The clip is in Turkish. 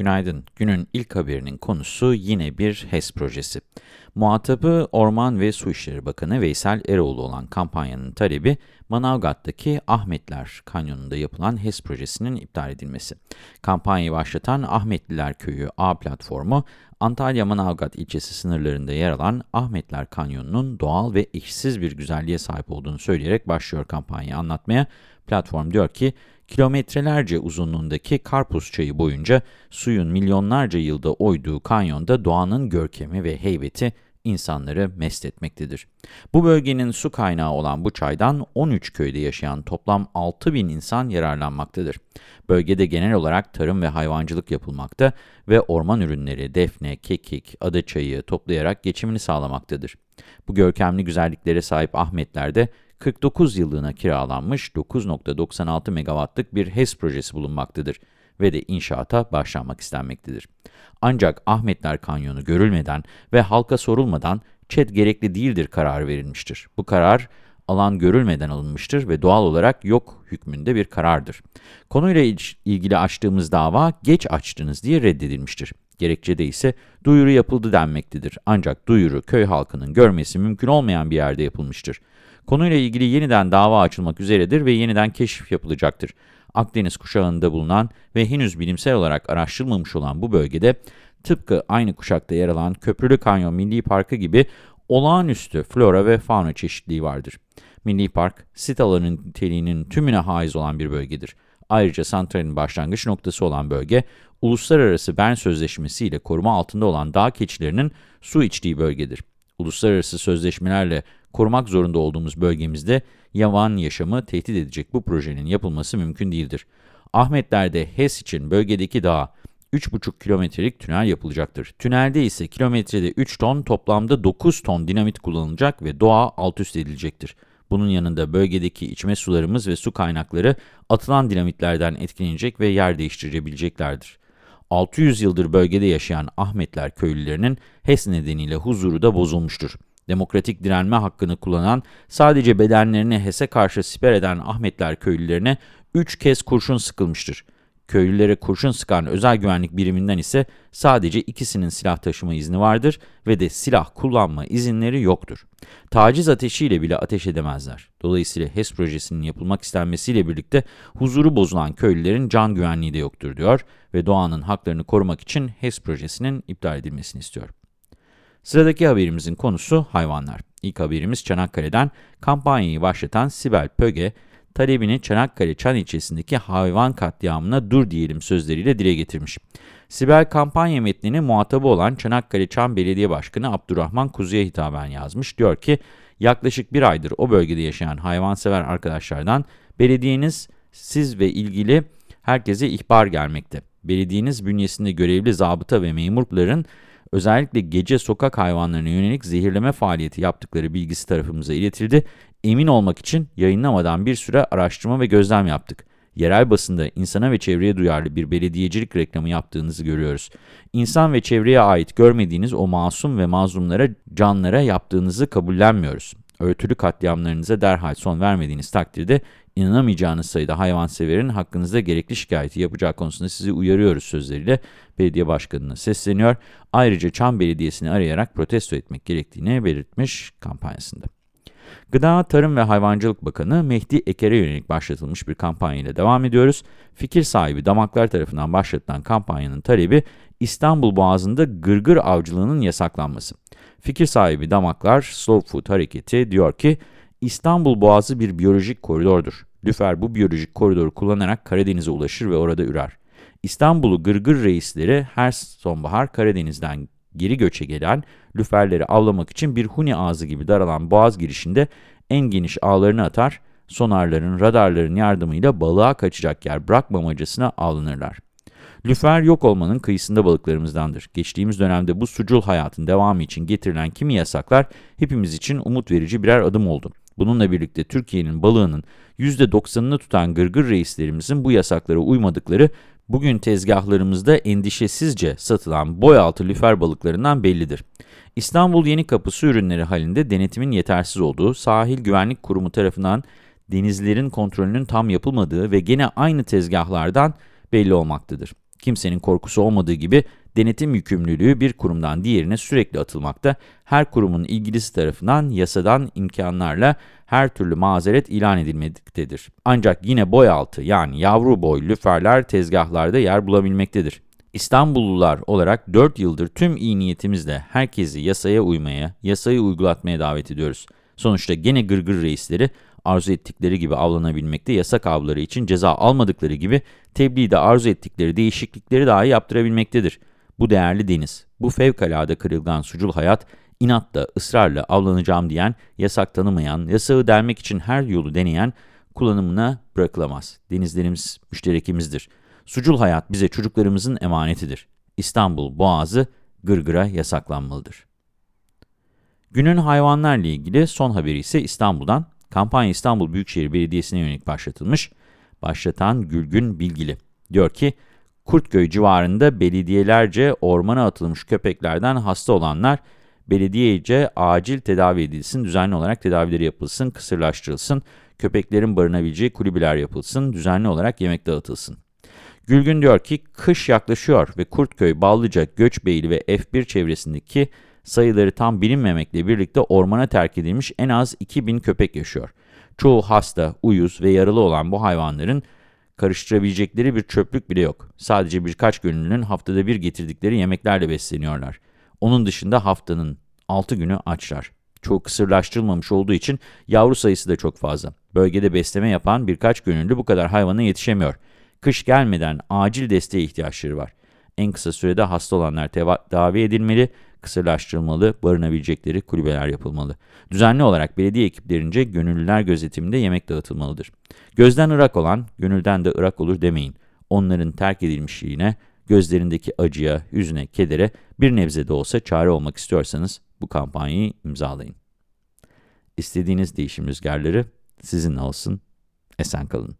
Günaydın. Günün ilk haberinin konusu yine bir HES projesi. Muhatabı Orman ve Su İşleri Bakanı Veysel Eroğlu olan kampanyanın talebi Manavgat'taki Ahmetler Kanyonu'nda yapılan HES projesinin iptal edilmesi. Kampanyayı başlatan Ahmetliler Köyü A platformu, Antalya-Manavgat ilçesi sınırlarında yer alan Ahmetler Kanyonu'nun doğal ve eşsiz bir güzelliğe sahip olduğunu söyleyerek başlıyor kampanyayı anlatmaya. Platform diyor ki, kilometrelerce uzunluğundaki Karpuz Çayı boyunca suyun milyonlarca yılda oyduğu kanyonda doğanın görkemi ve heybeti insanları mest etmektedir. Bu bölgenin su kaynağı olan bu çaydan 13 köyde yaşayan toplam 6 bin insan yararlanmaktadır. Bölgede genel olarak tarım ve hayvancılık yapılmakta ve orman ürünleri, defne, kekik, ada çayı toplayarak geçimini sağlamaktadır. Bu görkemli güzelliklere sahip Ahmetler'de 49 yıllığına kiralanmış 9.96 megawattlık bir HES projesi bulunmaktadır ve de inşaata başlanmak istenmektedir. Ancak Ahmetler Kanyonu görülmeden ve halka sorulmadan ÇED gerekli değildir kararı verilmiştir. Bu karar alan görülmeden alınmıştır ve doğal olarak yok hükmünde bir karardır. Konuyla ilgili açtığımız dava geç açtınız diye reddedilmiştir. Gerekçede ise duyuru yapıldı denmektedir. Ancak duyuru köy halkının görmesi mümkün olmayan bir yerde yapılmıştır. Konuyla ilgili yeniden dava açılmak üzeredir ve yeniden keşif yapılacaktır. Akdeniz kuşağında bulunan ve henüz bilimsel olarak araştırılmamış olan bu bölgede tıpkı aynı kuşakta yer alan Köprülü Kanyon Milli Parkı gibi olağanüstü flora ve fauna çeşitliliği vardır. Milli Park, sit alanı niteliğinin tümüne haiz olan bir bölgedir. Ayrıca santralin başlangıç noktası olan bölge, Uluslararası Bern Sözleşmesi ile koruma altında olan dağ keçilerinin su içtiği bölgedir. Uluslararası sözleşmelerle korumak zorunda olduğumuz bölgemizde yavan yaşamı tehdit edecek bu projenin yapılması mümkün değildir. Ahmetler'de HES için bölgedeki dağa 3,5 kilometrelik tünel yapılacaktır. Tünelde ise kilometrede 3 ton toplamda 9 ton dinamit kullanılacak ve doğa alt üst edilecektir. Bunun yanında bölgedeki içme sularımız ve su kaynakları atılan dinamitlerden etkilenecek ve yer değiştirebileceklerdir. 600 yıldır bölgede yaşayan Ahmetler köylülerinin HES nedeniyle huzuru da bozulmuştur. Demokratik direnme hakkını kullanan, sadece bedenlerini HES'e karşı siper eden Ahmetler köylülerine 3 kez kurşun sıkılmıştır. Köylülere kurşun sıkan özel güvenlik biriminden ise sadece ikisinin silah taşıma izni vardır ve de silah kullanma izinleri yoktur. Taciz ateşiyle bile ateş edemezler. Dolayısıyla HES projesinin yapılmak istenmesiyle birlikte huzuru bozulan köylülerin can güvenliği de yoktur diyor ve doğanın haklarını korumak için HES projesinin iptal edilmesini istiyor. Sıradaki haberimizin konusu hayvanlar. İlk haberimiz Çanakkale'den kampanyayı başlatan Sibel Pöge, talebini Çanakkale Çan ilçesindeki hayvan katliamına dur diyelim sözleriyle dile getirmiş. Sibel kampanya metnini muhatabı olan Çanakkale Çan Belediye Başkanı Abdurrahman Kuzu'ya hitaben yazmış. Diyor ki, yaklaşık bir aydır o bölgede yaşayan hayvansever arkadaşlardan belediyeniz siz ve ilgili herkese ihbar gelmekte. Belediyeniz bünyesinde görevli zabıta ve memurların özellikle gece sokak hayvanlarına yönelik zehirleme faaliyeti yaptıkları bilgisi tarafımıza iletildi. Emin olmak için yayınlamadan bir süre araştırma ve gözlem yaptık. Yerel basında insana ve çevreye duyarlı bir belediyecilik reklamı yaptığınızı görüyoruz. İnsan ve çevreye ait görmediğiniz o masum ve mazlumlara, canlara yaptığınızı kabullenmiyoruz. Örtülü katliamlarınıza derhal son vermediğiniz takdirde inanamayacağınız sayıda hayvanseverin hakkınızda gerekli şikayeti yapacağı konusunda sizi uyarıyoruz sözleriyle belediye başkanına sesleniyor. Ayrıca Çam Belediyesi'ni arayarak protesto etmek gerektiğini belirtmiş kampanyasında. Gıda, Tarım ve Hayvancılık Bakanı Mehdi Eker'e yönelik başlatılmış bir kampanya ile devam ediyoruz. Fikir sahibi damaklar tarafından başlatılan kampanyanın talebi İstanbul Boğazı'nda gırgır avcılığının yasaklanması. Fikir sahibi damaklar Slow Food Hareketi diyor ki, İstanbul Boğazı bir biyolojik koridordur. Lüfer bu biyolojik koridoru kullanarak Karadeniz'e ulaşır ve orada ürer. İstanbul'u gırgır reisleri her sonbahar Karadeniz'den geri göçe gelen lüferleri avlamak için bir huni ağzı gibi daralan boğaz girişinde en geniş ağlarını atar, sonarların, radarların yardımıyla balığa kaçacak yer bırakmamacasına avlanırlar. Lüfer yok olmanın kıyısında balıklarımızdandır. Geçtiğimiz dönemde bu sucul hayatın devamı için getirilen kimi yasaklar hepimiz için umut verici birer adım oldu. Bununla birlikte Türkiye'nin balığının %90'ını tutan gırgır reislerimizin bu yasaklara uymadıkları bugün tezgahlarımızda endişesizce satılan boyaltı lüfer balıklarından bellidir. İstanbul Yeni Kapısı ürünleri halinde denetimin yetersiz olduğu, Sahil Güvenlik Kurumu tarafından denizlerin kontrolünün tam yapılmadığı ve gene aynı tezgahlardan belli olmaktadır. Kimsenin korkusu olmadığı gibi denetim yükümlülüğü bir kurumdan diğerine sürekli atılmakta, her kurumun ilgilisi tarafından yasadan imkanlarla her türlü mazeret ilan edilmektedir. Ancak yine boy altı yani yavru boy lüferler tezgahlarda yer bulabilmektedir. İstanbullular olarak 4 yıldır tüm iyi niyetimizle herkesi yasaya uymaya, yasayı uygulatmaya davet ediyoruz. Sonuçta gene gırgır reisleri arzu ettikleri gibi avlanabilmekte, yasak avları için ceza almadıkları gibi tebliğde arzu ettikleri değişiklikleri dahi yaptırabilmektedir. Bu değerli deniz, bu fevkalade kırılgan sucul hayat, inatla, ısrarla avlanacağım diyen, yasak tanımayan, yasağı delmek için her yolu deneyen kullanımına bırakılamaz. Denizlerimiz müşterekimizdir. Sucul hayat bize çocuklarımızın emanetidir. İstanbul Boğazı gırgıra yasaklanmalıdır. Günün hayvanlarla ilgili son haberi ise İstanbul'dan. Kampanya İstanbul Büyükşehir Belediyesi'ne yönelik başlatılmış. Başlatan Gülgün Bilgili. Diyor ki, Kurtköy civarında belediyelerce ormana atılmış köpeklerden hasta olanlar belediyece acil tedavi edilsin, düzenli olarak tedavileri yapılsın, kısırlaştırılsın, köpeklerin barınabileceği kulübeler yapılsın, düzenli olarak yemek dağıtılsın. Gülgün diyor ki, kış yaklaşıyor ve Kurtköy, Ballıca, Göçbeyli ve F1 çevresindeki sayıları tam bilinmemekle birlikte ormana terk edilmiş en az 2000 köpek yaşıyor. Çoğu hasta, uyuz ve yaralı olan bu hayvanların karıştırabilecekleri bir çöplük bile yok. Sadece birkaç gönüllünün haftada bir getirdikleri yemeklerle besleniyorlar. Onun dışında haftanın 6 günü açlar. Çoğu kısırlaştırılmamış olduğu için yavru sayısı da çok fazla. Bölgede besleme yapan birkaç gönüllü bu kadar hayvana yetişemiyor. Kış gelmeden acil desteğe ihtiyaçları var. En kısa sürede hasta olanlar tedavi edilmeli, kısırlaştırılmalı, barınabilecekleri kulübeler yapılmalı. Düzenli olarak belediye ekiplerince gönüllüler gözetiminde yemek dağıtılmalıdır. Gözden ırak olan, gönülden de ırak olur demeyin. Onların terk edilmişliğine, gözlerindeki acıya, hüzüne, kedere bir nebze de olsa çare olmak istiyorsanız bu kampanyayı imzalayın. İstediğiniz değişim rüzgarları sizinle olsun. Esen kalın.